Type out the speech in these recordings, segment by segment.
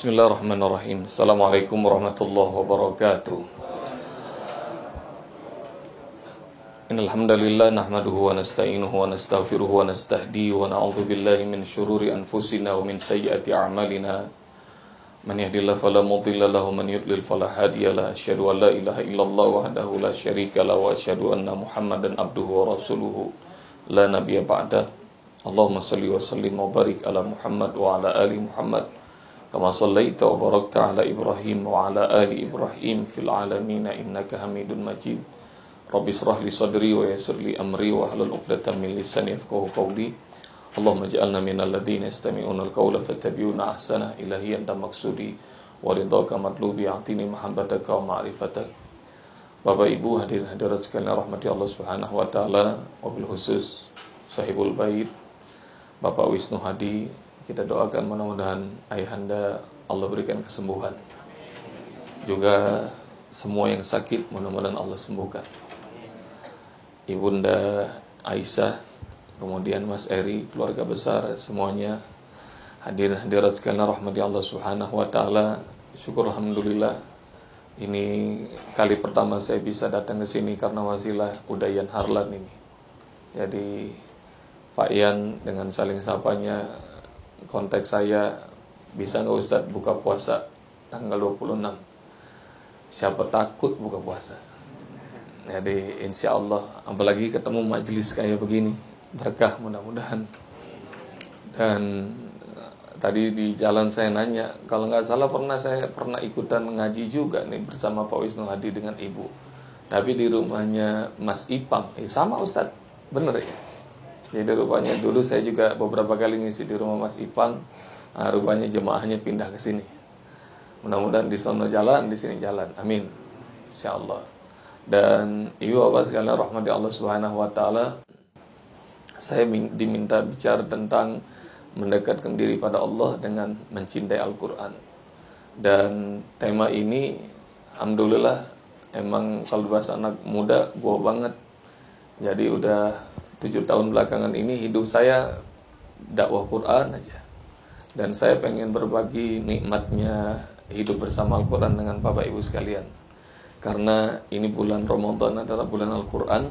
Bismillahirrahmanirrahim. Assalamualaikum warahmatullahi wabarakatuh. Innal hamdalillah nahmaduhu wa nasta'inuhu wa nastaghfiruhu wa nastahdihi wa na'udzu billahi min shururi anfusina wa min sayyiati a'malina. Man yahdihillahu fala lahu man yudlil fala hadiya lahu. Asyhadu an la ilaha illallah wahdahu la syarika lahu wa asyhadu anna Muhammadan abduhu wa rasuluhu la nabiyya ba'da. Allahumma salli wa sallim wa barik ala Muhammad wa ala ali Muhammad. كما صليت وباركت على إبراهيم وعلى آل إبراهيم في العالمين إنك حميد مجيد. رب اشرح لي صدري ويسر لي أمري واحلل عقدة من لساني يفقهوا قولي. اللهم اجعلنا من الذين يستمعون القول فاتبعون أحسنه. إلهي أنت مقصودي ورضاك مطلوبي. أعطيني محبتك ومعرفتك. Bapak Ibu hadirin hadirat sekalian rahmati Allah Subhanahu wa taala wabil khusus sahibul bait Bapak Wisnu Hadi kita doakan mudah-mudahan ayahanda Allah berikan kesembuhan. Juga semua yang sakit mudah-mudahan Allah sembuhkan. Ibunda Aisyah, kemudian Mas Eri, keluarga besar semuanya hadirin hadirat sekalian rahmati Allah Subhanahu wa taala. Syukur alhamdulillah ini kali pertama saya bisa datang ke sini karena wasilah Udayan Harlan ini. Jadi Pak Ian dengan saling sapanya konteks saya bisa nggak Ustadz buka puasa tanggal 26 siapa takut buka puasa? Jadi insya Allah apalagi ketemu majelis kayak begini berkah mudah-mudahan. Dan tadi di jalan saya nanya kalau nggak salah pernah saya pernah ikutan ngaji juga nih bersama Pak Wisnu Hadi dengan ibu. Tapi di rumahnya Mas Ipang. Eh, sama Ustadz bener ya jadi rupanya dulu saya juga beberapa kali ngisi di rumah Mas Ipang. Nah, rupanya jemaahnya pindah ke sini. Mudah-mudahan di sana jalan, di sini jalan. Amin. Insyaallah. Dan ibu bapak sekalian rahmati Allah Subhanahu wa taala, saya diminta bicara tentang mendekatkan diri pada Allah dengan mencintai Al-Qur'an. Dan tema ini alhamdulillah emang kalau bahasa anak muda gua banget. Jadi udah tujuh tahun belakangan ini hidup saya dakwah Quran aja. Dan saya pengen berbagi nikmatnya hidup bersama Al-Quran dengan Bapak Ibu sekalian. Karena ini bulan Ramadan adalah bulan Al-Quran.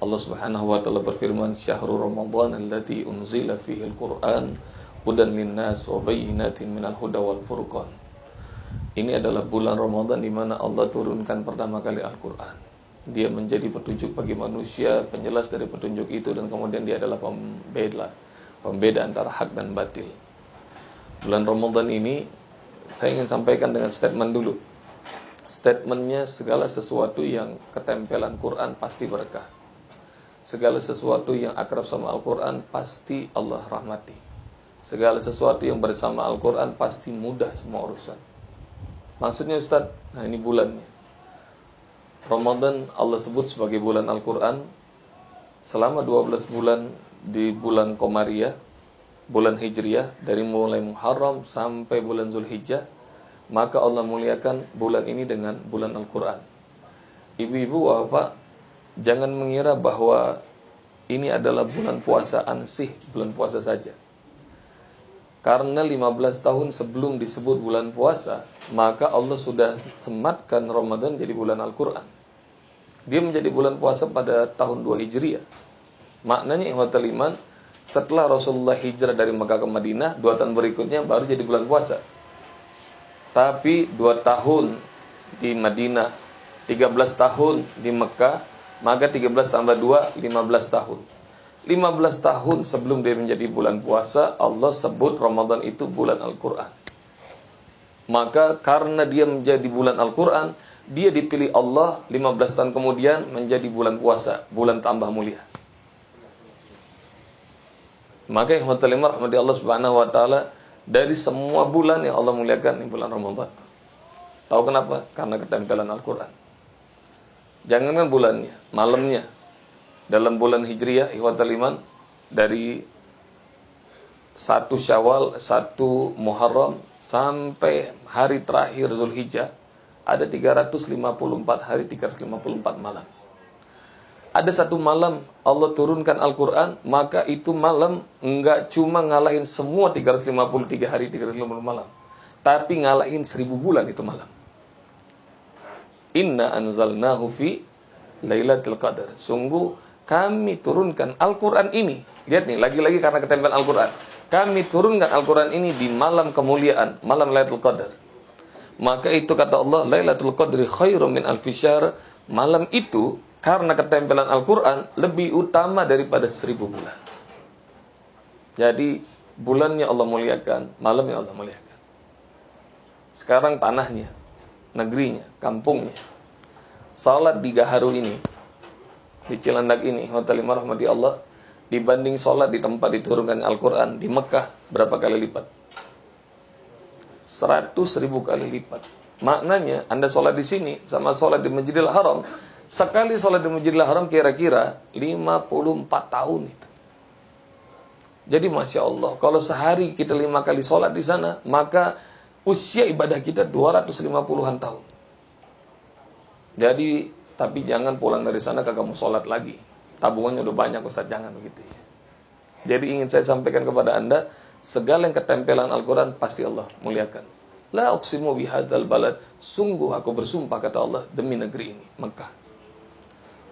Allah Subhanahu wa taala berfirman syahrul Ramadan allati unzila fihi al-Quran hudan linnas wa bayyinatin minal huda wal furqan. Ini adalah bulan Ramadan di mana Allah turunkan pertama kali Al-Quran dia menjadi petunjuk bagi manusia, penjelas dari petunjuk itu dan kemudian dia adalah pembeda, pembeda antara hak dan batil. Bulan Ramadan ini saya ingin sampaikan dengan statement dulu. Statementnya segala sesuatu yang ketempelan Quran pasti berkah. Segala sesuatu yang akrab sama Al-Quran pasti Allah rahmati. Segala sesuatu yang bersama Al-Quran pasti mudah semua urusan. Maksudnya Ustaz, nah ini bulannya. Ramadan Allah sebut sebagai bulan Al-Quran. Selama 12 bulan di bulan Komariah bulan Hijriah dari mulai Muharram sampai bulan Zulhijjah maka Allah muliakan bulan ini dengan bulan Al-Quran. Ibu-ibu bapak jangan mengira bahwa ini adalah bulan puasa ansih bulan puasa saja. Karena 15 tahun sebelum disebut bulan puasa, maka Allah sudah sematkan Ramadan jadi bulan Al-Quran. Dia menjadi bulan puasa pada tahun 2 Hijriah. Maknanya ihwatul iman, setelah Rasulullah hijrah dari Mekah ke Madinah, dua tahun berikutnya baru jadi bulan puasa. Tapi dua tahun di Madinah, 13 tahun di Mekah, maka 13 tambah 2, 15 tahun. 15 tahun sebelum dia menjadi bulan puasa, Allah sebut Ramadan itu bulan Al-Quran. Maka karena dia menjadi bulan Al-Quran, dia dipilih Allah 15 tahun kemudian menjadi bulan puasa, bulan tambah mulia. Maka yang rahmati Allah Subhanahu wa taala dari semua bulan yang Allah muliakan ini bulan Ramadan. Tahu kenapa? Karena ketempelan Al-Qur'an. Jangankan bulannya, malamnya dalam bulan Hijriah ihwatul iman dari satu Syawal, satu Muharram sampai hari terakhir Zulhijjah ada 354 hari 354 malam. Ada satu malam Allah turunkan Al-Quran, maka itu malam enggak cuma ngalahin semua 353 hari 350 malam. tapi ngalahin seribu bulan itu malam. Inna anzalnahu fi Lailatul Qadar. Sungguh kami turunkan Al-Quran ini. Lihat nih, lagi-lagi karena ketempelan Al-Quran. Kami turunkan Al-Quran ini di malam kemuliaan, malam Lailatul Qadar. Maka itu kata Allah, Lailatul Qadri khairum min alfisyahr. Malam itu, karena ketempelan Al-Quran, lebih utama daripada seribu bulan. Jadi, bulannya Allah muliakan, malamnya Allah muliakan. Sekarang tanahnya, negerinya, kampungnya. Salat di Gaharu ini, di Cilandak ini, Hotel Lima Allah, dibanding sholat di tempat diturunkan Al-Quran di Mekah berapa kali lipat? 100 ribu kali lipat. Maknanya Anda sholat di sini sama sholat di Masjidil Haram, sekali sholat di Masjidil Haram kira-kira 54 tahun itu. Jadi Masya Allah, kalau sehari kita lima kali sholat di sana, maka usia ibadah kita 250-an tahun. Jadi, tapi jangan pulang dari sana kagak mau sholat lagi tabungannya udah banyak Ustaz, jangan begitu ya. Jadi ingin saya sampaikan kepada Anda, segala yang ketempelan Al-Quran pasti Allah muliakan. La uqsimu bihadzal balad. Sungguh aku bersumpah kata Allah demi negeri ini, Mekah.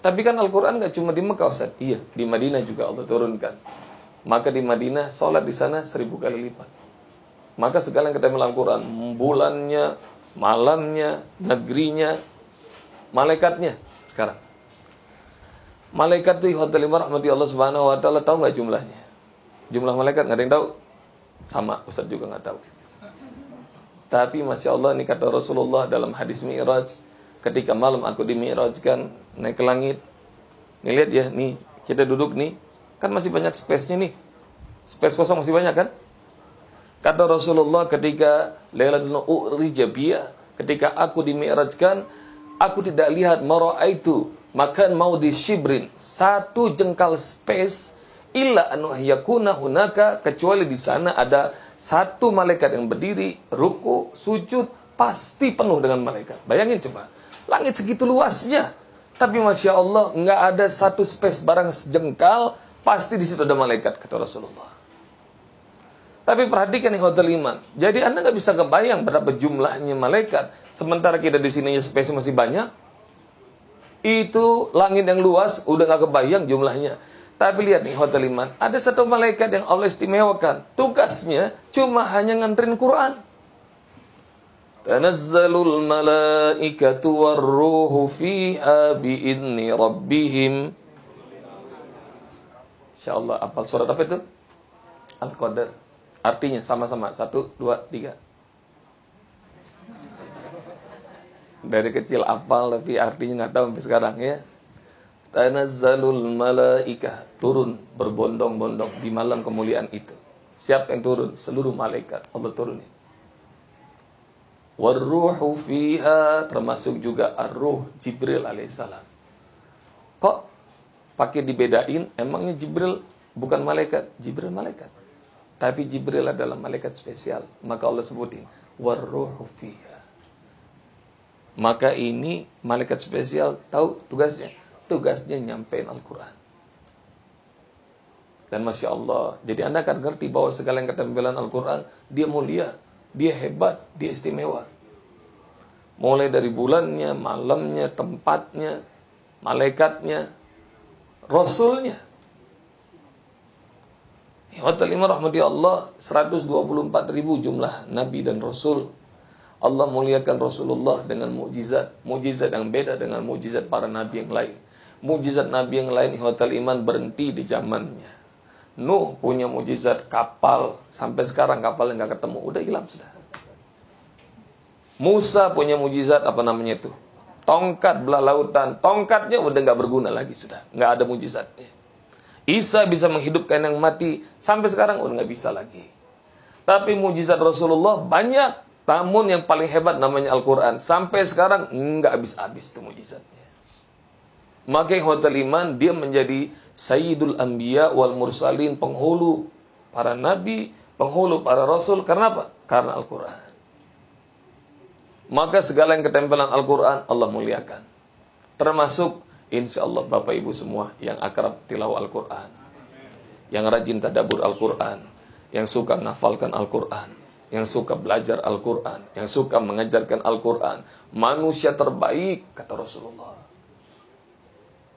Tapi kan Al-Quran gak cuma di Mekah Ustaz. Iya, di Madinah juga Allah turunkan. Maka di Madinah sholat di sana seribu kali lipat. Maka segala yang ketempelan Al-Quran, bulannya, malamnya, negerinya, malaikatnya sekarang. Malaikat di hotel rahmati Allah subhanahu wa ta'ala tahu nggak jumlahnya? Jumlah malaikat nggak ada yang tahu? Sama, Ustaz juga nggak tahu. Tapi Masya Allah ini kata Rasulullah dalam hadis Mi'raj. Ketika malam aku di Mi'rajkan naik ke langit. Nih lihat ya, nih kita duduk nih. Kan masih banyak space-nya nih. Space kosong masih banyak kan? Kata Rasulullah ketika Lailatul Urijabiyah. Ketika aku di Mi'rajkan. Aku tidak lihat itu maka mau di shibrin satu jengkal space illa anu yakuna hunaka kecuali di sana ada satu malaikat yang berdiri ruku sujud pasti penuh dengan malaikat. Bayangin coba langit segitu luasnya. Tapi masya Allah nggak ada satu space barang sejengkal pasti di situ ada malaikat kata Rasulullah. Tapi perhatikan nih hotel iman. Jadi anda nggak bisa kebayang berapa jumlahnya malaikat. Sementara kita di sini space masih banyak. Itu langit yang luas udah gak kebayang jumlahnya. Tapi lihat nih hotel iman, ada satu malaikat yang Allah istimewakan. Tugasnya cuma hanya nganterin Quran. Tanazzalul malaikatu warruhu fiha biidni rabbihim. Insyaallah apal surat apa itu? Al-Qadar. Artinya sama-sama. Satu, dua, tiga. dari kecil apal tapi artinya nggak tahu sampai sekarang ya. Tanazzalul malaikah turun berbondong-bondong di malam kemuliaan itu. Siapa yang turun? Seluruh malaikat Allah turunin. Warruhu fiha termasuk juga ar-ruh Jibril alaihissalam. Kok pakai dibedain? Emangnya Jibril bukan malaikat? Jibril malaikat. Tapi Jibril adalah malaikat spesial. Maka Allah sebutin warruhu fiha. Maka ini malaikat spesial tahu tugasnya. Tugasnya nyampein Al-Quran. Dan Masya Allah. Jadi Anda akan ngerti bahwa segala yang ketempelan Al-Quran. Dia mulia. Dia hebat. Dia istimewa. Mulai dari bulannya, malamnya, tempatnya, malaikatnya, Rasulnya. Hotel lima rahmati Allah 124 ribu jumlah Nabi dan Rasul Allah muliakan Rasulullah dengan mukjizat, mukjizat yang beda dengan mukjizat para nabi yang lain. Mukjizat nabi yang lain hotel iman berhenti di zamannya. Nuh punya mukjizat kapal, sampai sekarang kapal yang nggak ketemu, udah hilang sudah. Musa punya mukjizat apa namanya itu? Tongkat belah lautan, tongkatnya udah nggak berguna lagi sudah, nggak ada mukjizatnya. Isa bisa menghidupkan yang mati, sampai sekarang udah nggak bisa lagi. Tapi mujizat Rasulullah banyak namun yang paling hebat namanya Al-Quran. Sampai sekarang nggak habis-habis itu mujizatnya. Maka hotel iman dia menjadi Sayyidul Anbiya wal Mursalin penghulu para nabi, penghulu para rasul. Karena apa? Karena Al-Quran. Maka segala yang ketempelan Al-Quran Allah muliakan. Termasuk insya Allah Bapak Ibu semua yang akrab tilawah Al-Quran. Yang rajin tadabur Al-Quran. Yang suka ngafalkan Al-Quran yang suka belajar Al-Quran, yang suka mengajarkan Al-Quran. Manusia terbaik, kata Rasulullah.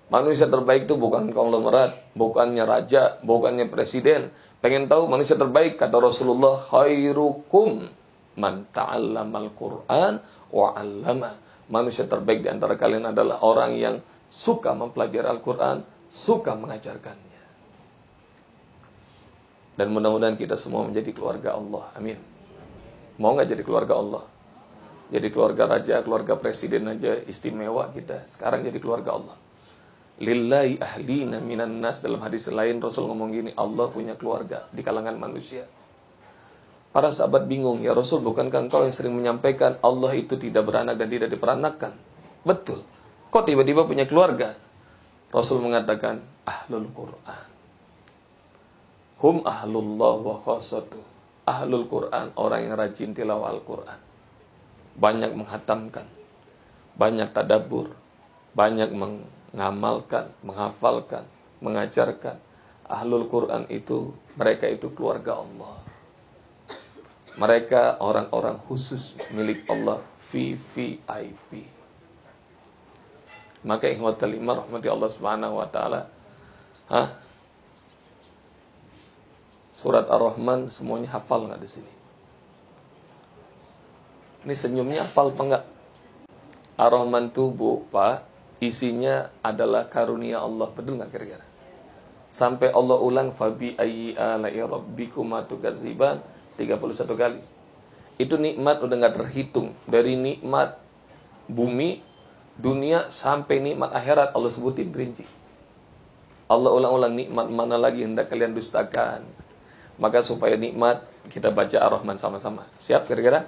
Manusia terbaik itu bukan konglomerat, bukannya raja, bukannya presiden. Pengen tahu manusia terbaik, kata Rasulullah, khairukum man ta'allamal Qur'an wa 'allama. Manusia terbaik di antara kalian adalah orang yang suka mempelajari Al-Quran, suka mengajarkannya. Dan mudah-mudahan kita semua menjadi keluarga Allah. Amin. Mau nggak jadi keluarga Allah? Jadi keluarga raja, keluarga presiden aja istimewa kita. Sekarang jadi keluarga Allah. Lillahi ahlina minan nas dalam hadis lain Rasul ngomong gini, Allah punya keluarga di kalangan manusia. Para sahabat bingung, ya Rasul bukankah engkau yang sering menyampaikan Allah itu tidak beranak dan tidak diperanakkan? Betul. Kok tiba-tiba punya keluarga? Rasul mengatakan, ahlul Quran. Hum ahlullah wa khasatuh ahlul Quran, orang yang rajin tilawah Al-Quran. Banyak menghatamkan, banyak tadabur, banyak mengamalkan, menghafalkan, mengajarkan. Ahlul Quran itu, mereka itu keluarga Allah. Mereka orang-orang khusus milik Allah, VVIP. Maka ikhwatal iman rahmati Allah subhanahu wa ta'ala. Hah? Surat Ar-Rahman semuanya hafal nggak di sini? Ini senyumnya hafal apa enggak? Ar-Rahman tubuh, Pak, isinya adalah karunia Allah. Betul nggak kira-kira? Sampai Allah ulang fabi ayyi ala'i rabbikuma tukadziban 31 kali. Itu nikmat udah nggak terhitung. Dari nikmat bumi, dunia sampai nikmat akhirat Allah sebutin rinci. Allah ulang-ulang nikmat mana lagi hendak kalian dustakan. Maka supaya nikmat kita baca Ar-Rahman sama-sama. Siap kira-kira?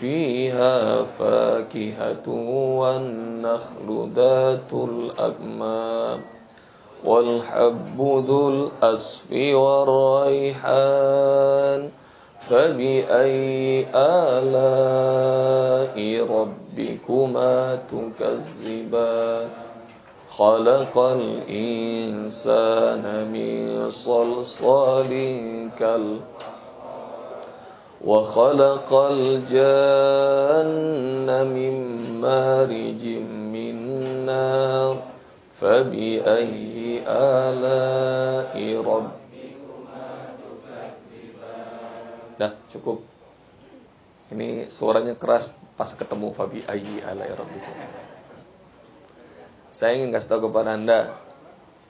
فيها فاكهة والنخل ذات الأكمام والحب ذو الأسف والريحان فبأي آلاء ربكما تكذبان؟ خلق الإنسان من صلصال كال وخلق الجن من مارج من نار فبأي آلاء ربكما Dah cukup Ini suaranya keras pas ketemu Fabi Ayi ala Rabbikum saya ingin kasih tahu kepada Anda,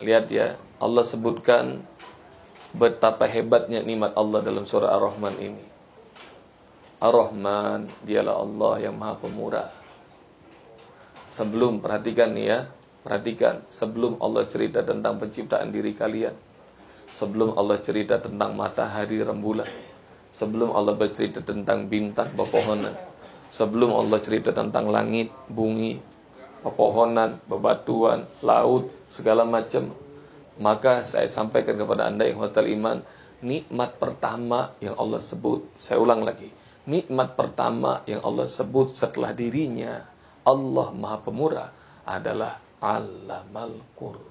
lihat ya, Allah sebutkan betapa hebatnya nikmat Allah dalam surah Ar-Rahman ini. Ar-Rahman, dialah Allah yang Maha Pemurah. Sebelum perhatikan nih ya, perhatikan sebelum Allah cerita tentang penciptaan diri kalian, sebelum Allah cerita tentang matahari rembulan, sebelum Allah bercerita tentang bintang pepohonan, sebelum Allah cerita tentang langit, bumi, pepohonan, bebatuan, laut, segala macam. Maka saya sampaikan kepada Anda yang hotel iman, nikmat pertama yang Allah sebut, saya ulang lagi, nikmat pertama yang Allah sebut setelah dirinya, Allah Maha Pemurah adalah Alamal Quran.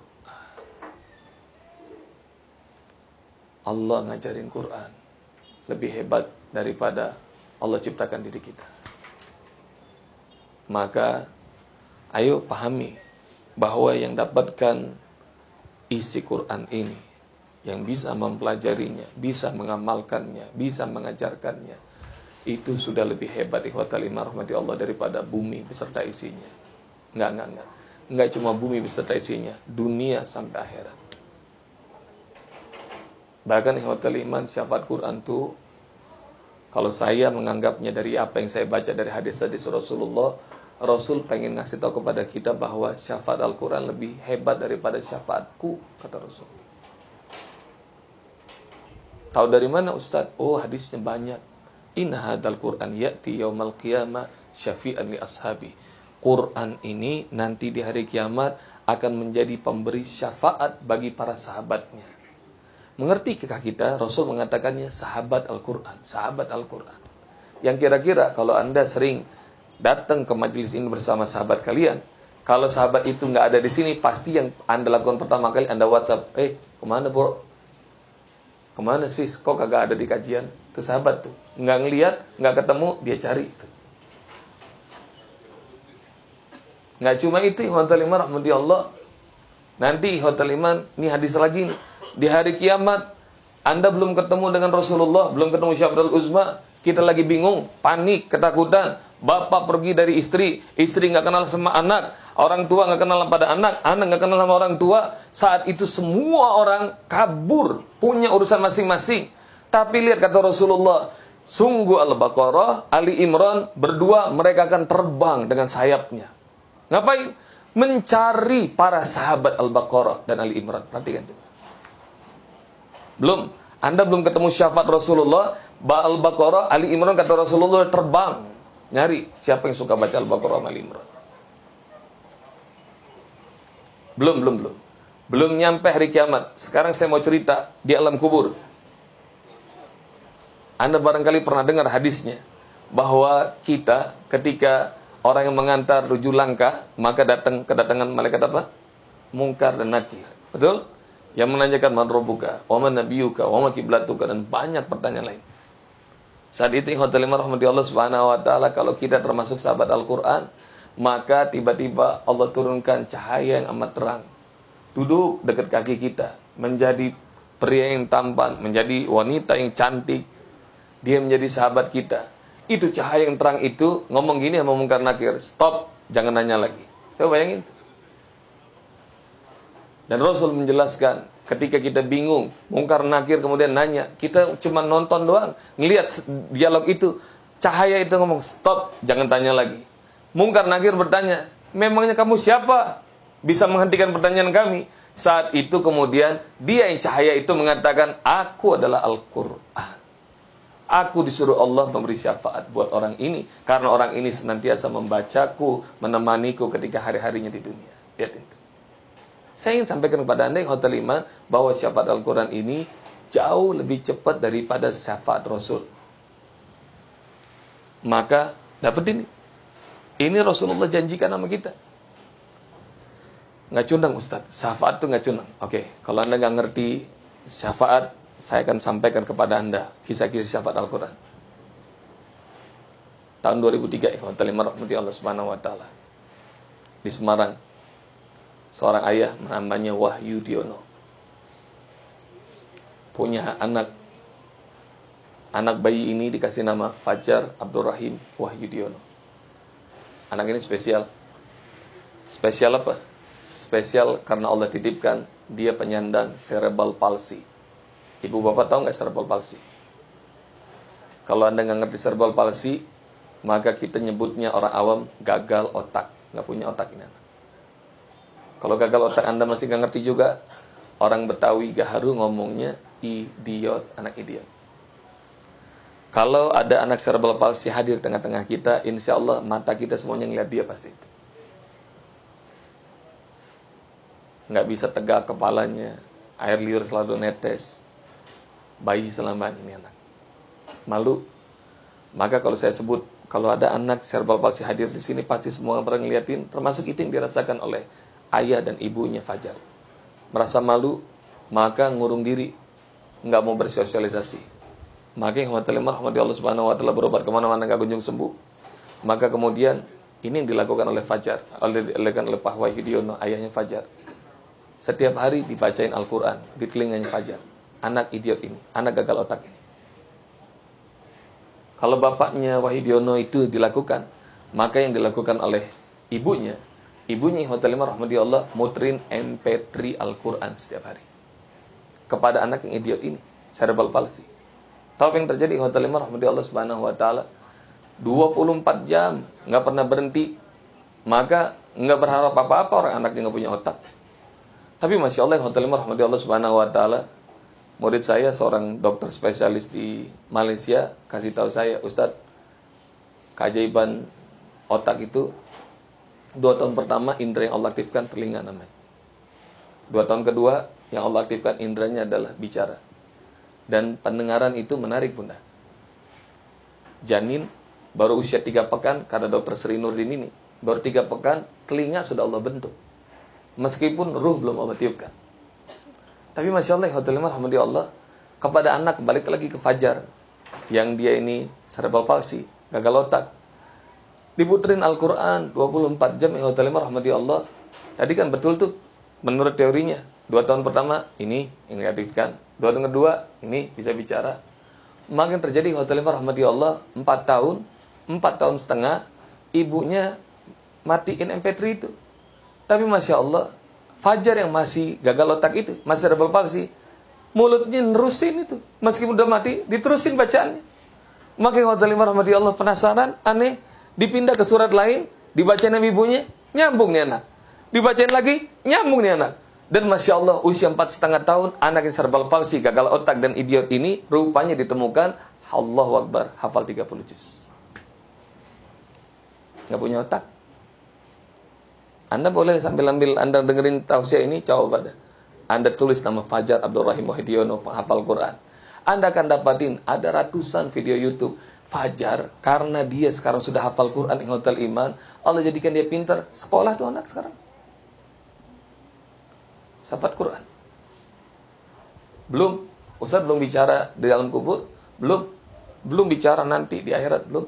Allah ngajarin Quran lebih hebat daripada Allah ciptakan diri kita. Maka Ayo pahami bahwa yang dapatkan isi Quran ini, yang bisa mempelajarinya, bisa mengamalkannya, bisa mengajarkannya, itu sudah lebih hebat ikhwatal iman rahmati Allah daripada bumi beserta isinya. Enggak, enggak, enggak. Enggak cuma bumi beserta isinya, dunia sampai akhirat. Bahkan ikhwatal iman syafaat Quran itu kalau saya menganggapnya dari apa yang saya baca dari hadis-hadis Rasulullah, Rasul pengen ngasih tahu kepada kita bahwa syafaat Al-Quran lebih hebat daripada syafaatku, kata Rasul. Tahu dari mana Ustaz? Oh hadisnya banyak. Inna hadal Quran ya'ti yaumal qiyamah syafi'an li ashabi. Quran ini nanti di hari kiamat akan menjadi pemberi syafaat bagi para sahabatnya. Mengerti kekah kita, Rasul mengatakannya sahabat Al-Quran, sahabat Al-Quran. Yang kira-kira kalau Anda sering datang ke majelis ini bersama sahabat kalian, kalau sahabat itu nggak ada di sini, pasti yang Anda lakukan pertama kali Anda WhatsApp, eh ke mana bro? Ke mana sih? Kok kagak ada di kajian? Itu sahabat tuh. Nggak ngeliat, nggak ketemu, dia cari. Itu. Nggak cuma itu, hotel iman rahmati Allah. Nanti hotel iman, ini hadis lagi nih. Di hari kiamat, Anda belum ketemu dengan Rasulullah, belum ketemu Syafrul Uzma, kita lagi bingung, panik, ketakutan. Bapak pergi dari istri, istri nggak kenal sama anak, orang tua nggak kenal pada anak, anak nggak kenal sama orang tua. Saat itu semua orang kabur, punya urusan masing-masing. Tapi lihat kata Rasulullah, sungguh Al-Baqarah, Ali Imran berdua mereka akan terbang dengan sayapnya. Ngapain? Mencari para sahabat Al-Baqarah dan Ali Imran. Perhatikan. Belum, Anda belum ketemu syafaat Rasulullah, Al-Baqarah, Ali Imran kata Rasulullah terbang Nyari siapa yang suka baca Al-Baqarah Al Imran. Belum, belum, belum. Belum nyampe hari kiamat. Sekarang saya mau cerita di alam kubur. Anda barangkali pernah dengar hadisnya bahwa kita ketika orang yang mengantar tujuh langkah maka datang kedatangan malaikat apa? Mungkar dan nakir. Betul? Yang menanyakan man rabbuka, wa man nabiyuka, wa ma kiblatuka dan banyak pertanyaan lain. Saat itu rahmati Allah Subhanahu wa taala kalau kita termasuk sahabat Al-Qur'an, maka tiba-tiba Allah turunkan cahaya yang amat terang. Duduk dekat kaki kita, menjadi pria yang tampan, menjadi wanita yang cantik. Dia menjadi sahabat kita. Itu cahaya yang terang itu ngomong gini sama mungkar nakir, stop, jangan nanya lagi. Coba bayangin. Dan Rasul menjelaskan, Ketika kita bingung, mungkar nakir kemudian nanya, kita cuma nonton doang, ngelihat dialog itu, cahaya itu ngomong stop, jangan tanya lagi. Mungkar nakir bertanya, memangnya kamu siapa? Bisa menghentikan pertanyaan kami. Saat itu kemudian dia yang cahaya itu mengatakan, aku adalah Al-Quran. Aku disuruh Allah memberi syafaat buat orang ini. Karena orang ini senantiasa membacaku, menemaniku ketika hari-harinya di dunia. Lihat itu. Saya ingin sampaikan kepada Anda yang hotel iman bahwa syafaat Al-Quran ini jauh lebih cepat daripada syafaat Rasul. Maka dapat ini. Ini Rasulullah janjikan sama kita. Nggak cundang Ustaz. Syafaat itu nggak cundang. Oke, kalau Anda nggak ngerti syafaat, saya akan sampaikan kepada Anda kisah-kisah syafaat Al-Quran. Tahun 2003, ya, Hotel Imam Rahmati Allah Subhanahu Wa Ta'ala. Di Semarang seorang ayah namanya Wahyu Diono punya anak anak bayi ini dikasih nama Fajar Abdurrahim Wahyu Diono anak ini spesial. Spesial apa? Spesial karena Allah titipkan dia penyandang cerebral palsy. Ibu bapak tahu nggak cerebral palsy? Kalau anda nggak ngerti cerebral palsy maka kita nyebutnya orang awam gagal otak. Nggak punya otak ini. Kalau gagal otak Anda masih nggak ngerti juga, orang Betawi Gaharu ngomongnya idiot, anak idiot. Kalau ada anak cerebral palsy hadir tengah-tengah kita, insya Allah mata kita semuanya ngeliat dia pasti itu. Nggak bisa tegak kepalanya, air liur selalu netes, bayi selama ini anak. Malu. Maka kalau saya sebut, kalau ada anak cerebral palsy hadir di sini, pasti semua orang ngeliatin, termasuk itu yang dirasakan oleh ayah dan ibunya Fajar. Merasa malu, maka ngurung diri, nggak mau bersosialisasi. Maka yang rahmati Allah subhanahu wa ta'ala berobat ke mana-mana nggak kunjung sembuh. Maka kemudian ini yang dilakukan oleh Fajar, oleh dilakukan oleh Pak Wahyudiono, ayahnya Fajar. Setiap hari dibacain Al-Quran di telinganya Fajar. Anak idiot ini, anak gagal otak ini. Kalau bapaknya Wahidiono itu dilakukan, maka yang dilakukan oleh ibunya, ibunya Hotel rahmati Allah muterin MP3 Al-Quran setiap hari. Kepada anak yang idiot ini, cerebral palsy. Tahu apa yang terjadi Hotel rahmati Allah subhanahu wa ta'ala? 24 jam, nggak pernah berhenti. Maka nggak berharap apa-apa orang anak yang nggak punya otak. Tapi Masya Allah, Hotel rahmati Allah subhanahu wa ta'ala, murid saya seorang dokter spesialis di Malaysia kasih tahu saya Ustadz keajaiban otak itu dua tahun pertama indera yang Allah aktifkan telinga namanya dua tahun kedua yang Allah aktifkan inderanya adalah bicara dan pendengaran itu menarik bunda janin baru usia tiga pekan karena dokter Sri Nurdin ini baru tiga pekan telinga sudah Allah bentuk meskipun ruh belum Allah tiupkan tapi Masya Allah, rahmati Allah, kepada anak balik lagi ke Fajar, yang dia ini cerebral palsy, gagal otak. Diputerin Al-Quran 24 jam, rahmati Allah. Tadi kan betul tuh, menurut teorinya. Dua tahun pertama, ini yang diaktifkan. Dua tahun kedua, ini bisa bicara. Makin terjadi rahmati Allah, 4 tahun, 4 tahun setengah, ibunya matiin MP3 itu. Tapi Masya Allah, Fajar yang masih gagal otak itu, masih cerebral palsy, mulutnya nerusin itu. Meskipun udah mati, diterusin bacaannya. Maka Hotel rahmati Allah penasaran, aneh, dipindah ke surat lain, dibacain sama ibunya, nyambung nih anak. Dibacain lagi, nyambung nih anak. Dan Masya Allah, usia empat setengah tahun, anak yang cerebral palsy, gagal otak, dan idiot ini, rupanya ditemukan, Allahu Akbar, hafal 30 juz. Gak punya otak. Anda boleh sambil ambil Anda dengerin tausiah ini coba pada. Anda tulis nama Fajar Abdul Rahim Wahidiono penghafal Quran. Anda akan dapatin ada ratusan video YouTube Fajar karena dia sekarang sudah hafal Quran Hotel Iman, Allah jadikan dia pintar. Sekolah tuh anak sekarang. Safat Quran. Belum, Ustaz belum bicara di dalam kubur, belum belum bicara nanti di akhirat, belum.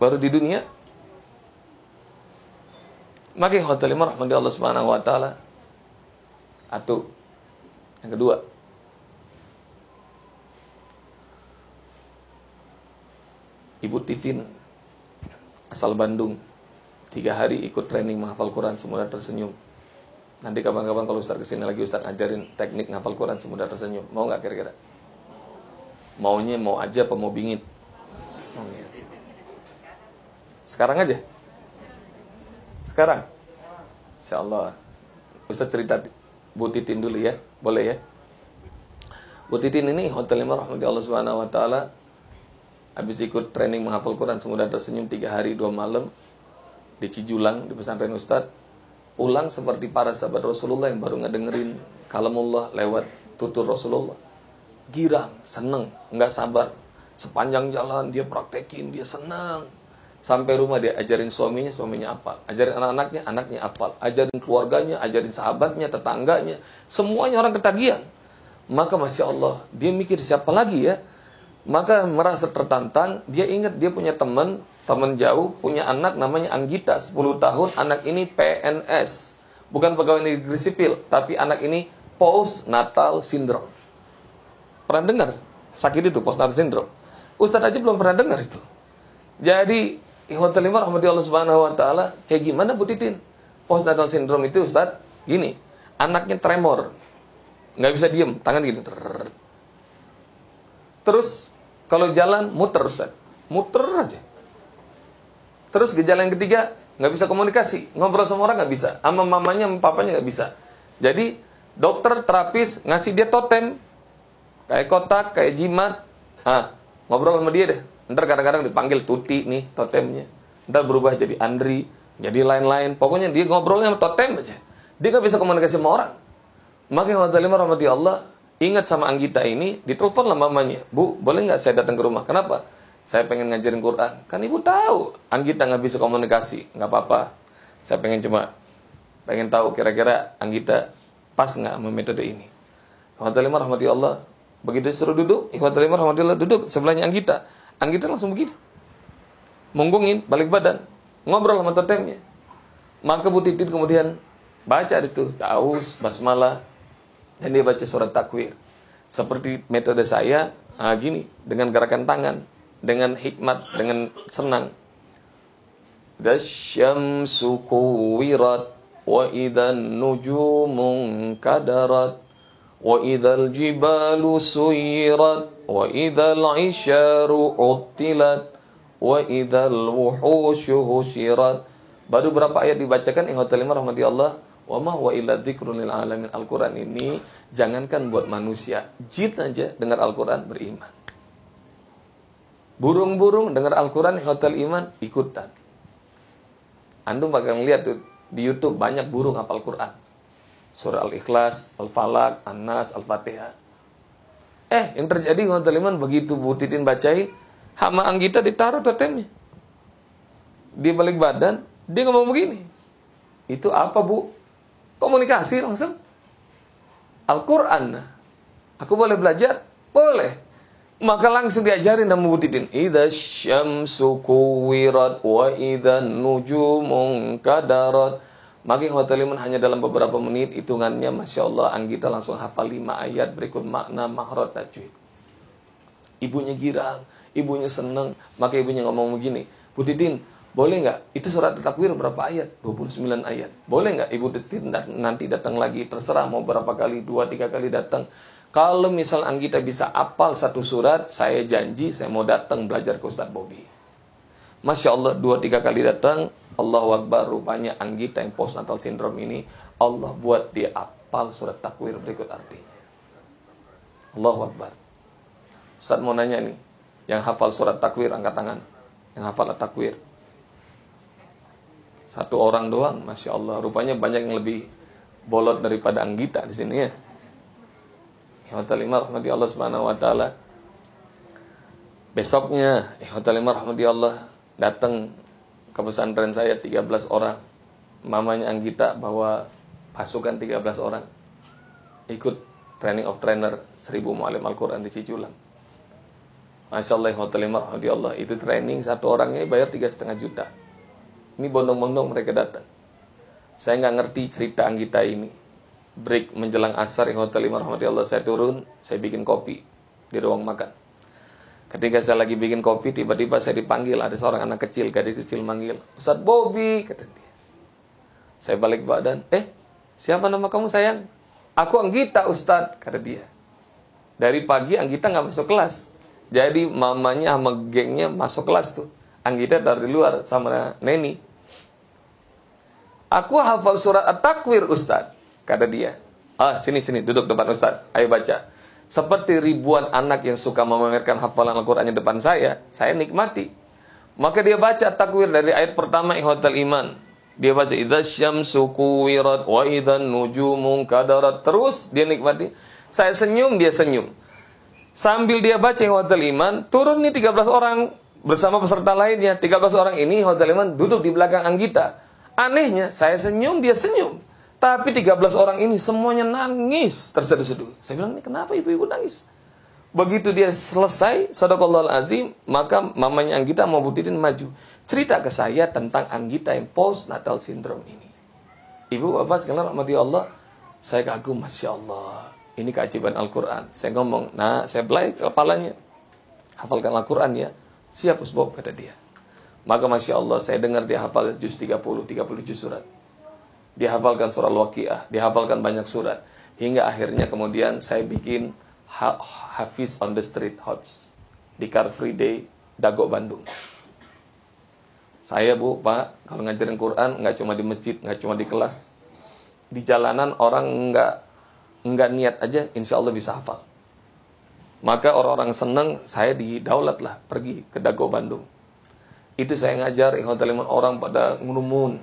Baru di dunia maka hotel rahmati Allah Subhanahu wa taala. Satu. Yang kedua. Ibu Titin asal Bandung. Tiga hari ikut training menghafal Quran semudah tersenyum. Nanti kapan-kapan kalau Ustaz ke sini lagi Ustaz ngajarin teknik menghafal Quran semudah tersenyum. Mau nggak kira-kira? Maunya mau aja apa mau bingit? Sekarang aja. Sekarang. Insya Allah. Ustaz cerita Bu Titin dulu ya. Boleh ya. Bu Titin ini Hotel Lima Rahmati Allah Subhanahu Wa Taala. Habis ikut training menghafal Quran semudah tersenyum tiga hari dua malam di Cijulang di pesantren Ustaz. Pulang seperti para sahabat Rasulullah yang baru ngedengerin kalamullah lewat tutur Rasulullah. Girang, seneng, nggak sabar. Sepanjang jalan dia praktekin, dia senang Sampai rumah dia ajarin suaminya, suaminya apa? Ajarin anak-anaknya, anaknya apa? Ajarin keluarganya, ajarin sahabatnya, tetangganya. Semuanya orang ketagihan. Maka Masya Allah, dia mikir siapa lagi ya? Maka merasa tertantang, dia ingat dia punya teman, teman jauh, punya anak namanya Anggita, 10 tahun, anak ini PNS. Bukan pegawai negeri sipil, tapi anak ini postnatal syndrome. Pernah dengar? Sakit itu, postnatal syndrome. Ustadz aja belum pernah dengar itu. Jadi Ikhwatul lima rahmati Allah subhanahu wa ta'ala. Kayak gimana Bu Titin? Postnatal syndrome itu Ustaz, gini. Anaknya tremor. Nggak bisa diem, tangan gitu. Terus, kalau jalan, muter Ustaz. Muter aja. Terus gejala yang ketiga, nggak bisa komunikasi. Ngobrol sama orang nggak bisa. Sama mamanya, sama papanya nggak bisa. Jadi, dokter, terapis, ngasih dia totem. Kayak kotak, kayak jimat. Ah, ngobrol sama dia deh Ntar kadang-kadang dipanggil Tuti nih totemnya. Ntar berubah jadi Andri, jadi lain-lain. Pokoknya dia ngobrolnya sama totem aja. Dia gak bisa komunikasi sama orang. Maka wa rahmati Allah, ingat sama Anggita ini, ditelepon lah mamanya. Bu, boleh nggak saya datang ke rumah? Kenapa? Saya pengen ngajarin Quran. Kan ibu tahu, Anggita nggak bisa komunikasi. Nggak apa-apa. Saya pengen cuma, pengen tahu kira-kira Anggita pas nggak metode ini. Wa rahmati Allah. Begitu suruh duduk, wa rahmati Allah duduk sebelahnya Anggita. Anggita langsung begini. Munggungin, balik badan. Ngobrol sama totemnya. Maka Bu Titin kemudian baca itu. Taus, basmalah. Dan dia baca surat takwir. Seperti metode saya, nah gini, dengan gerakan tangan. dengan hikmat, dengan senang. Dasyamsu kuwirat wa idan nujumun kadarat wa idal jibalu suyirat wa idal isyaru uttilat wa idal wuhusyu husyirat. Baru berapa ayat dibacakan ikhwatal rahmati Allah wa ma huwa illa dzikrun lil alamin. Al-Qur'an ini jangankan buat manusia, jin aja dengar Al-Qur'an beriman. Burung-burung dengar Al-Quran hotel iman ikutan. Antum bakal lihat tuh di YouTube banyak burung hafal Quran. Surah Al-Ikhlas, Al-Falaq, An-Nas, Al-Fatihah. Eh, yang terjadi hotel iman begitu Bu Titin bacain, hama Anggita ditaruh totemnya. Di balik badan, dia ngomong begini. Itu apa Bu? Komunikasi langsung. Al-Quran. Aku boleh belajar? Boleh. Maka langsung diajarin sama Budidin. Idza syamsu kuwirat wa idza nujumun kadarat. Maka ikhwataliman hanya dalam beberapa menit hitungannya Masya Allah Anggita langsung hafal lima ayat berikut makna mahrot tajwid. Ibunya girang, ibunya senang, maka ibunya ngomong begini, Budidin, boleh nggak? Itu surat takwir berapa ayat? 29 ayat. Boleh nggak ibu nanti datang lagi? Terserah mau berapa kali, dua tiga kali datang. Kalau misal Anggita bisa apal satu surat, saya janji saya mau datang belajar ke Ustadz Bobby. Masya Allah, dua tiga kali datang, Allah Akbar, rupanya Anggita yang postnatal syndrome ini, Allah buat dia apal surat takwir berikut artinya. Allah Akbar. Ustadz mau nanya nih, yang hafal surat takwir, angkat tangan. Yang hafal takwir. Satu orang doang, Masya Allah. Rupanya banyak yang lebih bolot daripada Anggita di sini ya. Rahmati Allah subhanahu wa ta'ala. Besoknya Ihwatal rahmati Allah Datang ke pesantren saya 13 orang. Mamanya Anggita bawa pasukan 13 orang. Ikut training of trainer 1000 mu'alim Al-Quran di Ciculang. Masya Allah rahmati Allah. Itu training satu orangnya bayar 3,5 juta Ini bondong-bondong mereka datang. Saya nggak ngerti cerita Anggita ini. Break menjelang asar yang hotel lima rahmati Allah saya turun saya bikin kopi di ruang makan. Ketika saya lagi bikin kopi tiba-tiba saya dipanggil ada seorang anak kecil gadis kecil manggil Ustaz Bobby kata dia. Saya balik badan eh siapa nama kamu sayang? Aku Anggita Ustaz kata dia. Dari pagi Anggita nggak masuk kelas. Jadi mamanya sama gengnya masuk kelas tuh Anggita dari luar sama Neni aku hafal surat At-Takwir Ustaz Kata dia, ah sini sini duduk depan Ustaz, ayo baca. Seperti ribuan anak yang suka memamerkan hafalan Al-Quran di depan saya, saya nikmati. Maka dia baca takwir dari ayat pertama ihwatal iman. Dia baca idza syamsu kuwirat wa idzan nujumun kadarat. Terus dia nikmati. Saya senyum, dia senyum. Sambil dia baca ihwatal iman, turun nih 13 orang bersama peserta lainnya. 13 orang ini iman duduk di belakang Anggita. Anehnya, saya senyum, dia senyum. Tapi 13 orang ini semuanya nangis terseduh-seduh. Saya bilang, ini kenapa ibu-ibu nangis? Begitu dia selesai, sadaqallah azim, maka mamanya Anggita mau Budidin maju. Cerita ke saya tentang Anggita yang postnatal syndrome ini. Ibu bapak sekalian rahmati Allah, saya kagum, Masya Allah. Ini keajaiban Al-Quran. Saya ngomong, nah saya belai kepalanya. Hafalkan Al-Quran ya. Siap Usbob, kata dia. Maka Masya Allah, saya dengar dia hafal juz 30, 30 juz surat dihafalkan surah Al-Waqiah, dihafalkan banyak surat. Hingga akhirnya kemudian saya bikin Hafiz on the Street Hots di Car Free Day Dago Bandung. Saya bu, pak, kalau ngajarin Quran nggak cuma di masjid, nggak cuma di kelas, di jalanan orang nggak nggak niat aja, insya Allah bisa hafal. Maka orang-orang senang, saya di daulat lah, pergi ke Dago Bandung. Itu saya ngajar, orang pada ngurumun,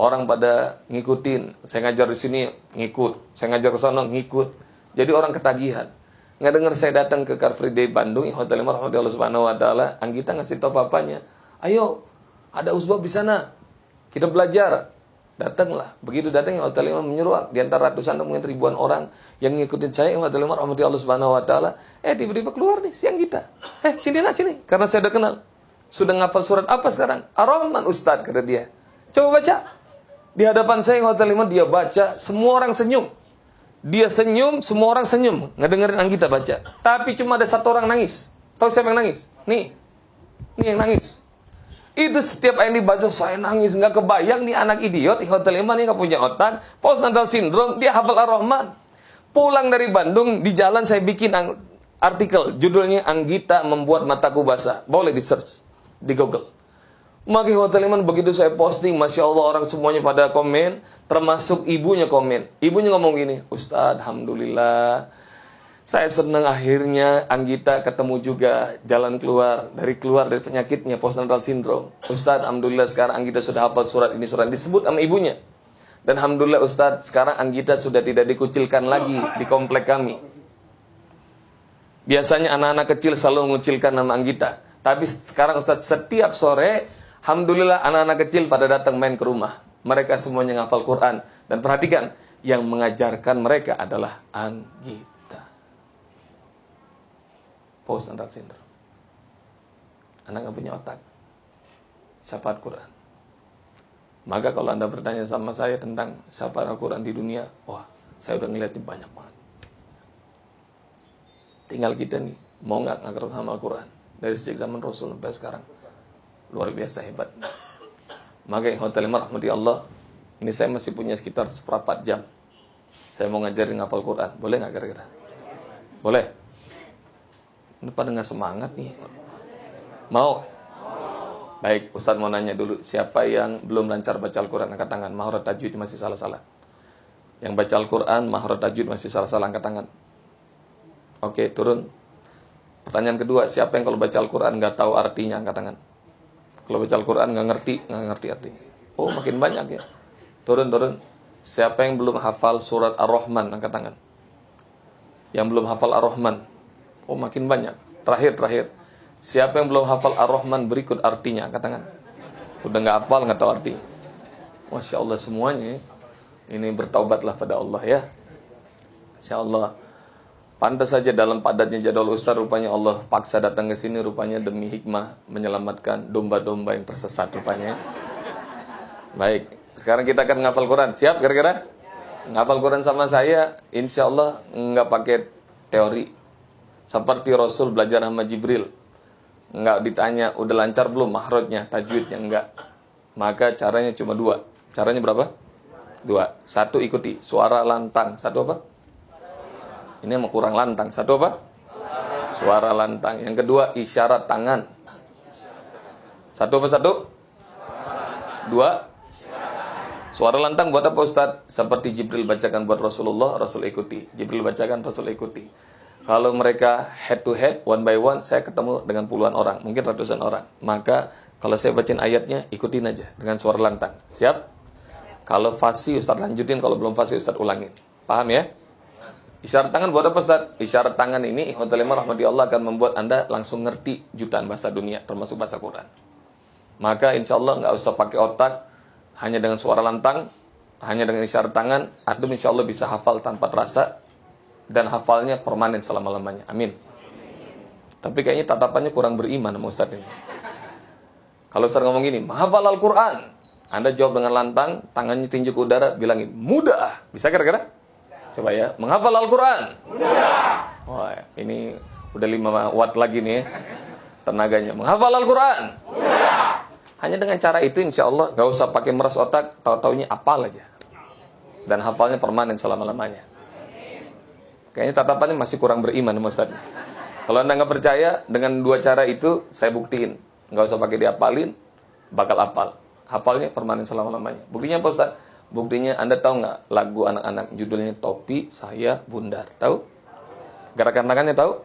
orang pada ngikutin. Saya ngajar di sini ngikut, saya ngajar ke sana ngikut. Jadi orang ketagihan. Nggak dengar saya datang ke Car Free Day Bandung, Hotel Lima Allah Subhanahu Wa Taala, Anggita ngasih tahu papanya, ayo ada usbab di sana, kita belajar. Datanglah. Begitu datang Hotel Lima menyeruak di antara ratusan mungkin ribuan orang yang ngikutin saya Hotel Lima Allah Subhanahu Wa Taala. Eh tiba-tiba keluar nih siang kita. Eh sini lah sini, karena saya udah kenal. Sudah ngapal surat apa sekarang? Ar-Rahman Ustaz kata dia. Coba baca. Di hadapan saya yang hotel lima dia baca, semua orang senyum. Dia senyum, semua orang senyum. Ngedengerin Anggita baca. Tapi cuma ada satu orang nangis. Tahu siapa yang nangis? Nih. Nih yang nangis. Itu setiap yang dibaca saya nangis nggak kebayang nih anak idiot hotel iman ini nggak punya otak postnatal syndrome dia hafal ar-Rahman pulang dari Bandung di jalan saya bikin artikel. Judulnya Anggita membuat mataku basah. Boleh di search di Google. Maka hotel iman begitu saya posting Masya Allah orang semuanya pada komen termasuk ibunya komen. Ibunya ngomong gini Ustadz Alhamdulillah saya senang akhirnya Anggita ketemu juga jalan keluar dari keluar dari penyakitnya postnatal syndrome. Ustaz, alhamdulillah sekarang Anggita sudah hafal surat ini surat disebut sama ibunya. Dan alhamdulillah Ustaz, sekarang Anggita sudah tidak dikucilkan lagi di komplek kami. Biasanya anak-anak kecil selalu mengucilkan nama Anggita. Tapi sekarang Ustaz, setiap sore, alhamdulillah anak-anak kecil pada datang main ke rumah. Mereka semuanya ngafal Quran. Dan perhatikan, yang mengajarkan mereka adalah Anggita postnatal syndrome. Anak nggak punya otak. Syafaat Quran. Maka kalau Anda bertanya sama saya tentang syafaat Al-Quran di dunia, wah, saya udah ngeliatnya banyak banget. Tinggal kita nih, mau nggak ngajar sama Al-Quran. Dari sejak zaman Rasul sampai sekarang. Luar biasa hebat. Maka hotel rahmati Allah, ini saya masih punya sekitar seperempat jam. Saya mau ngajarin ngapal Quran. Boleh nggak kira-kira? Boleh? Ini pada nggak semangat nih. Mau? Baik, Ustadz mau nanya dulu. Siapa yang belum lancar baca Al-Quran? Angkat tangan. Mahorat tajwid masih salah-salah. Yang baca Al-Quran, mahorat tajwid masih salah-salah. Angkat tangan. Oke, turun. Pertanyaan kedua, siapa yang kalau baca Al-Quran nggak tahu artinya? Angkat tangan. Kalau baca Al-Quran nggak ngerti, nggak ngerti artinya. Oh, makin banyak ya. Turun, turun. Siapa yang belum hafal surat Ar-Rahman? Angkat tangan. Yang belum hafal Ar-Rahman. Oh makin banyak. Terakhir, terakhir. Siapa yang belum hafal Ar-Rahman berikut artinya? Katakan. Udah nggak hafal, nggak tahu arti. Masya Allah semuanya. Ini bertaubatlah pada Allah ya. Insya Allah. Pantas saja dalam padatnya jadwal Ustaz rupanya Allah paksa datang ke sini rupanya demi hikmah menyelamatkan domba-domba yang tersesat rupanya. Baik, sekarang kita akan ngapal Quran. Siap kira-kira? Ngapal Quran sama saya, insya Allah nggak pakai teori, seperti Rasul belajar sama Jibril. Enggak ditanya, udah lancar belum mahrojnya, tajwidnya enggak. Maka caranya cuma dua. Caranya berapa? Dua. Satu ikuti, suara lantang. Satu apa? Ini emang kurang lantang. Satu apa? Suara lantang. Yang kedua, isyarat tangan. Satu apa satu? Dua. Suara lantang buat apa Ustaz? Seperti Jibril bacakan buat Rasulullah, Rasul ikuti. Jibril bacakan, Rasul ikuti. Kalau mereka head to head, one by one, saya ketemu dengan puluhan orang, mungkin ratusan orang. Maka kalau saya bacain ayatnya, ikutin aja dengan suara lantang. Siap? Kalau fasi Ustaz lanjutin, kalau belum fasi Ustaz ulangin. Paham ya? Isyarat tangan buat apa Ustaz? Isyarat tangan ini, Ikhwatalimah rahmati Allah akan membuat Anda langsung ngerti jutaan bahasa dunia, termasuk bahasa Quran. Maka insya Allah nggak usah pakai otak, hanya dengan suara lantang, hanya dengan isyarat tangan, Anda insya Allah bisa hafal tanpa terasa, dan hafalnya permanen selama-lamanya. Amin. Tapi kayaknya tatapannya kurang beriman sama Ustaz ini. Kalau Ustaz ngomong gini, menghafal Al-Quran. Anda jawab dengan lantang, tangannya tinju ke udara, bilangin, mudah. Bisa kira-kira? Coba ya, menghafal Al-Quran. Mudah. Wah, ini udah 5 watt lagi nih ya, tenaganya. Menghafal Al-Quran. Mudah. Hanya dengan cara itu insya Allah gak usah pakai meras otak, tahu-taunya apal aja. Dan hafalnya permanen selama-lamanya. Kayaknya tatapannya masih kurang beriman Ustaz. Kalau Anda nggak percaya, dengan dua cara itu saya buktiin. Nggak usah pakai diapalin, bakal apal. Hafalnya permanen selama-lamanya. Buktinya apa Ustaz? Buktinya Anda tahu nggak lagu anak-anak judulnya Topi Saya Bundar. Tahu? Gerakan tangannya tahu?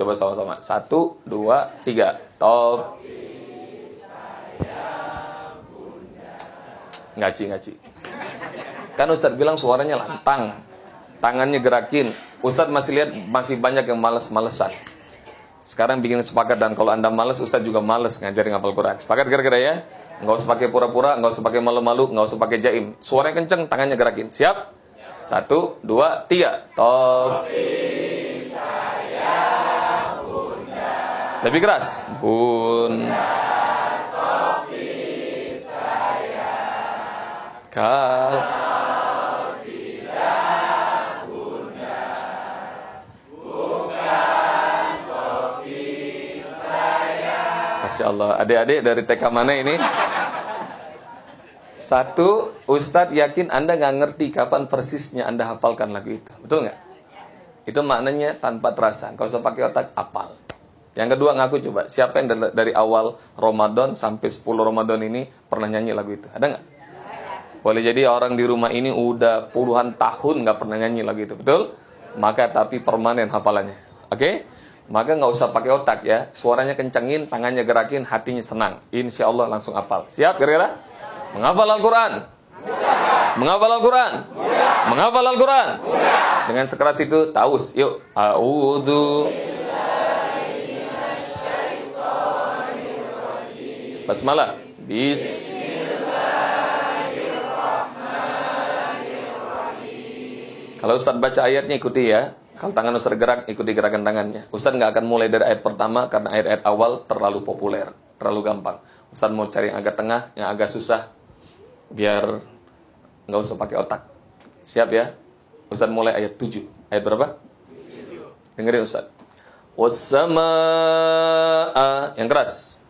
Coba sama-sama. Satu, dua, tiga. Bundar. Ngaci, ngaci. Kan Ustaz bilang suaranya lantang tangannya gerakin. Ustadz masih lihat masih banyak yang malas-malesan. Sekarang bikin sepakat dan kalau anda malas, Ustadz juga malas ngajarin ngapal Quran. Sepakat kira-kira ya? Nggak usah pakai pura-pura, nggak usah pakai malu-malu, nggak usah pakai jaim. Suaranya kenceng, tangannya gerakin. Siap? Satu, dua, tiga. Bunda. Lebih keras. Saya. Kal. Masya Allah. Adik-adik dari TK mana ini? Satu, Ustadz yakin Anda nggak ngerti kapan persisnya Anda hafalkan lagu itu. Betul nggak? Itu maknanya tanpa terasa. Kalau usah pakai otak, apal. Yang kedua ngaku coba, siapa yang dari awal Ramadan sampai 10 Ramadan ini pernah nyanyi lagu itu? Ada nggak? Boleh jadi orang di rumah ini udah puluhan tahun nggak pernah nyanyi lagu itu, betul? Maka tapi permanen hafalannya. Oke? Okay? Maka nggak usah pakai otak ya. Suaranya kencengin, tangannya gerakin, hatinya senang. Insya Allah langsung hafal. Siap kira-kira? Menghafal Al-Quran? Menghafal Al-Quran? Menghafal Al-Quran? Dengan sekeras itu, taus. Yuk. A'udhu. Basmalah. Bis. Kalau Ustaz baca ayatnya ikuti ya. Kalau tangan Ustaz gerak, ikuti gerakan tangannya. Ustaz nggak akan mulai dari ayat pertama karena ayat-ayat awal terlalu populer, terlalu gampang. Ustaz mau cari yang agak tengah, yang agak susah, biar nggak usah pakai otak. Siap ya? Ustaz mulai ayat 7. Ayat berapa? 7. Dengerin Ustaz. Wassama'a yang keras.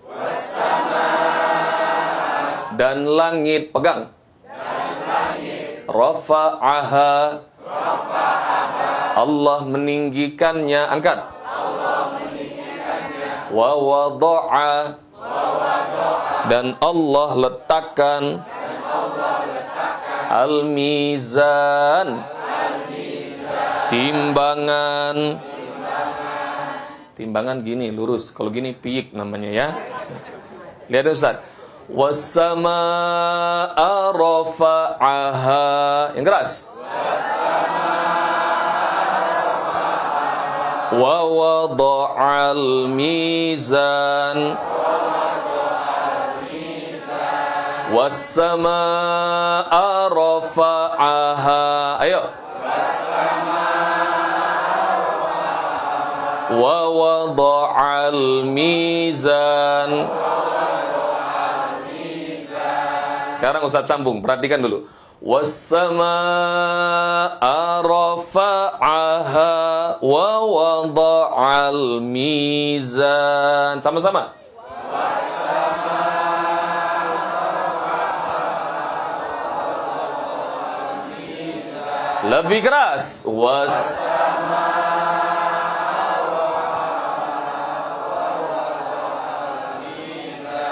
Dan langit pegang. Dan langit. Rafa'aha. Allah meninggikannya angkat. Allah meninggikannya. Dan Allah letakkan. Al-mizan. Timbangan. Timbangan gini lurus. Kalau gini piyik namanya ya. Lihat Ustaz. Wassama'a rafa'aha. Yang keras. Wa wada'al mizan. Wassama'a rafa'aha. Ayo. Wa wada'al mizan. Sekarang Ustaz sambung, perhatikan dulu. Rafa'aha wa wada'al mizan. Sama-sama. Lebih keras. Was.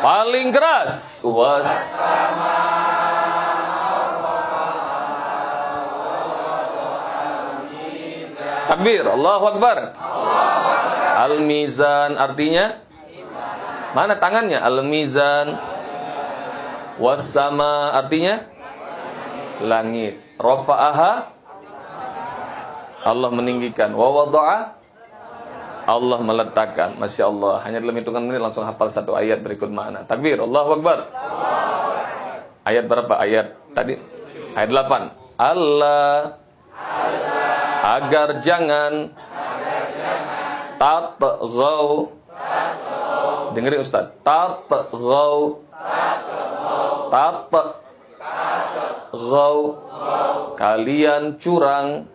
Paling keras. Was. Takbir. Allahu Akbar. Al-mizan artinya Mana tangannya? Al-mizan. Wasama artinya langit. Rafa'aha Allah meninggikan. Wa wada'a Allah meletakkan. Masya Allah. Hanya dalam hitungan menit langsung hafal satu ayat berikut makna. Takbir. Allahu Akbar. Ayat berapa? Ayat tadi? Ayat 8. Allah. Agar jangan. Tatghaw. Dengerin Ustaz. Tatghaw. Tatghaw. Kalian curang.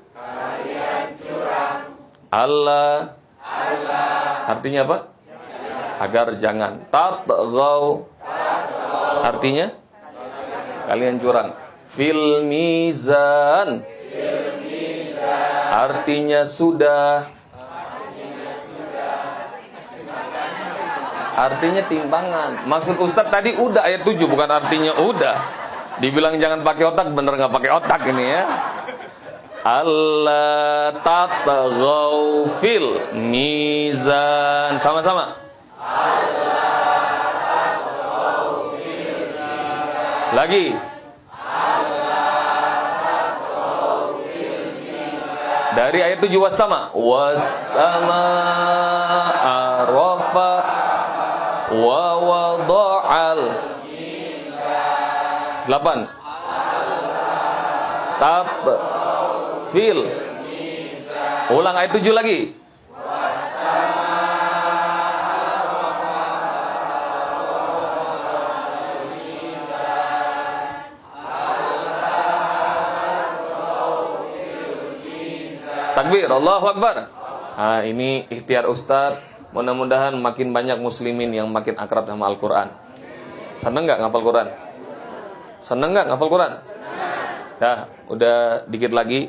Allah Artinya apa? Agar jangan tatghaw. Artinya kalian curang. Fil mizan. Artinya sudah. Artinya timbangan. Maksud Ustaz tadi udah ayat 7 bukan artinya udah. Dibilang jangan pakai otak bener nggak pakai otak ini ya. Allah tatghaw fil mizan. Sama-sama. Lagi. Dari ayat 7 wasama. Wasama arafa wa wada'al. 8. Tab fil. Ulang ayat 7 lagi. Takbir, Allahu Akbar. Nah, ini ikhtiar Ustaz Mudah-mudahan makin banyak muslimin yang makin akrab sama Al-Quran. Seneng nggak ngapal Quran? Seneng nggak ngapal Quran? Dah, udah dikit lagi,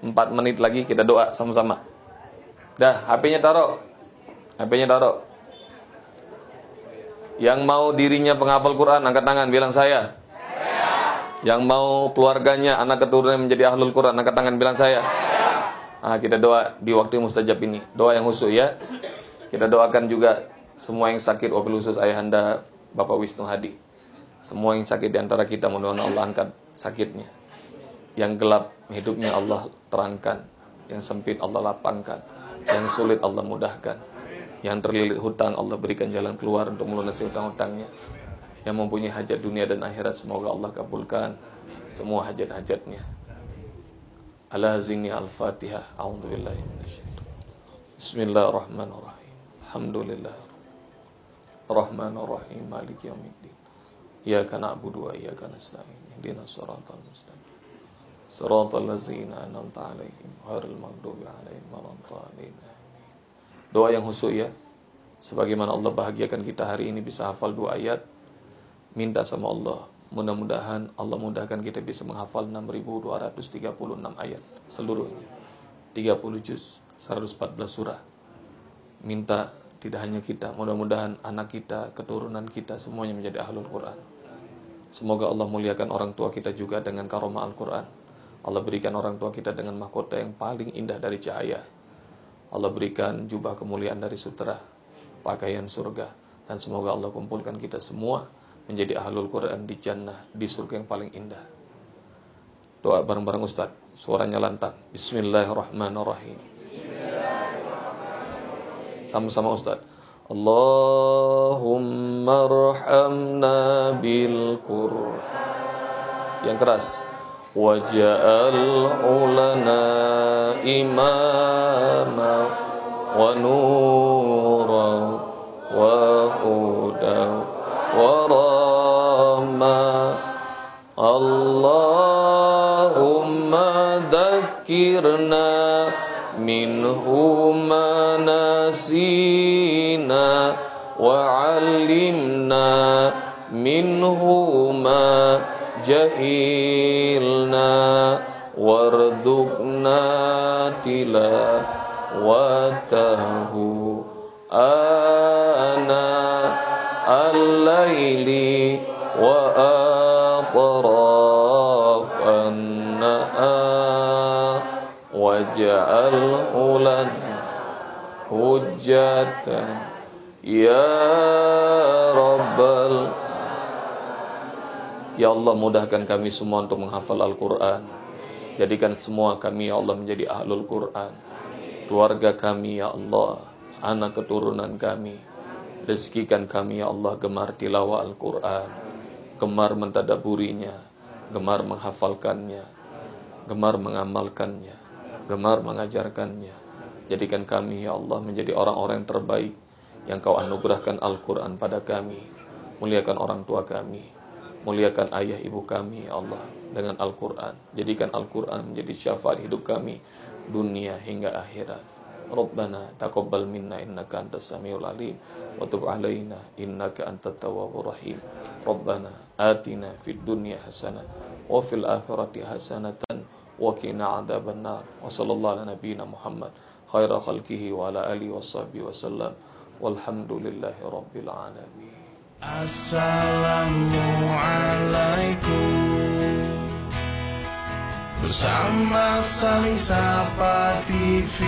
4 menit lagi kita doa sama-sama. Dah, HP-nya taruh. HP-nya taruh. Yang mau dirinya penghafal Quran, angkat tangan, bilang saya. Yang mau keluarganya, anak keturunan menjadi ahlul Quran, angkat tangan, bilang saya. Nah, kita doa di waktu mustajab ini. Doa yang khusus ya. Kita doakan juga semua yang sakit wabil khusus ayahanda Bapak Wisnu Hadi. Semua yang sakit di antara kita mudah-mudahan Allah angkat sakitnya. Yang gelap hidupnya Allah terangkan, yang sempit Allah lapangkan, yang sulit Allah mudahkan. Yang terlilit hutang Allah berikan jalan keluar untuk melunasi hutang-hutangnya. Yang mempunyai hajat dunia dan akhirat semoga Allah kabulkan semua hajat-hajatnya. Ala zini al-Fatihah. A'udzubillahi Bismillahirrahmanirrahim. Alhamdulillah. Rahmanur Rahim Maliki Yaumiddin. Iyyaka na'budu wa iyyaka nasta'in. Ihdinas siratal mustaqim. Siratal ladzina an'amta 'alaihim ghairil maghdubi 'alaihim waladdallin. Doa yang khusyuk ya. Sebagaimana Allah bahagiakan kita hari ini bisa hafal dua ayat. Minta sama Allah. Mudah-mudahan Allah mudahkan kita bisa menghafal 6236 ayat seluruhnya. 30 juz, 114 surah. Minta tidak hanya kita, mudah-mudahan anak kita, keturunan kita semuanya menjadi ahlul Quran. Semoga Allah muliakan orang tua kita juga dengan karomah Al-Quran. Allah berikan orang tua kita dengan mahkota yang paling indah dari cahaya. Allah berikan jubah kemuliaan dari sutra, pakaian surga. Dan semoga Allah kumpulkan kita semua menjadi ahlul Quran di jannah, di surga yang paling indah. Doa bareng-bareng Ustaz, suaranya lantang. Bismillahirrahmanirrahim. Sama-sama Ustaz. Allahumma arhamna bil Qur'an. Yang keras. Waj'alhu lana imama wa nura wa huda وراما اللهم ذكرنا منه ما نسينا وعلمنا منه ما جهلنا. وارزقنا تلاوته. آه الليل وأطراف النهار واجعله لنا حجة يا Rabbal Ya Allah mudahkan kami semua untuk menghafal Al-Quran Jadikan semua kami ya Allah menjadi ahlul Quran Keluarga kami ya Allah Anak keturunan kami Rezekikan kami ya Allah gemar tilawah Al-Quran Gemar mentadaburinya Gemar menghafalkannya Gemar mengamalkannya Gemar mengajarkannya. Jadikan kami ya Allah menjadi orang-orang yang terbaik Yang kau anugerahkan Al-Quran pada kami. Muliakan orang tua kami Muliakan ayah ibu kami ya Allah Dengan Al-Quran. Jadikan Al-Quran menjadi syafaat hidup kami Dunia hingga akhirat. Rabbana taqabbal minna innaka antas samiul alim وتب علينا إنك أنت التواب الرحيم. ربنا آتنا في الدنيا حسنة وفي الآخرة حسنة وقنا عذاب النار. وصلى الله على نبينا محمد خير خلقه وعلى آله وصحبه وسلم. والحمد لله رب العالمين. Assalamualaikum Bersama saling sapa TV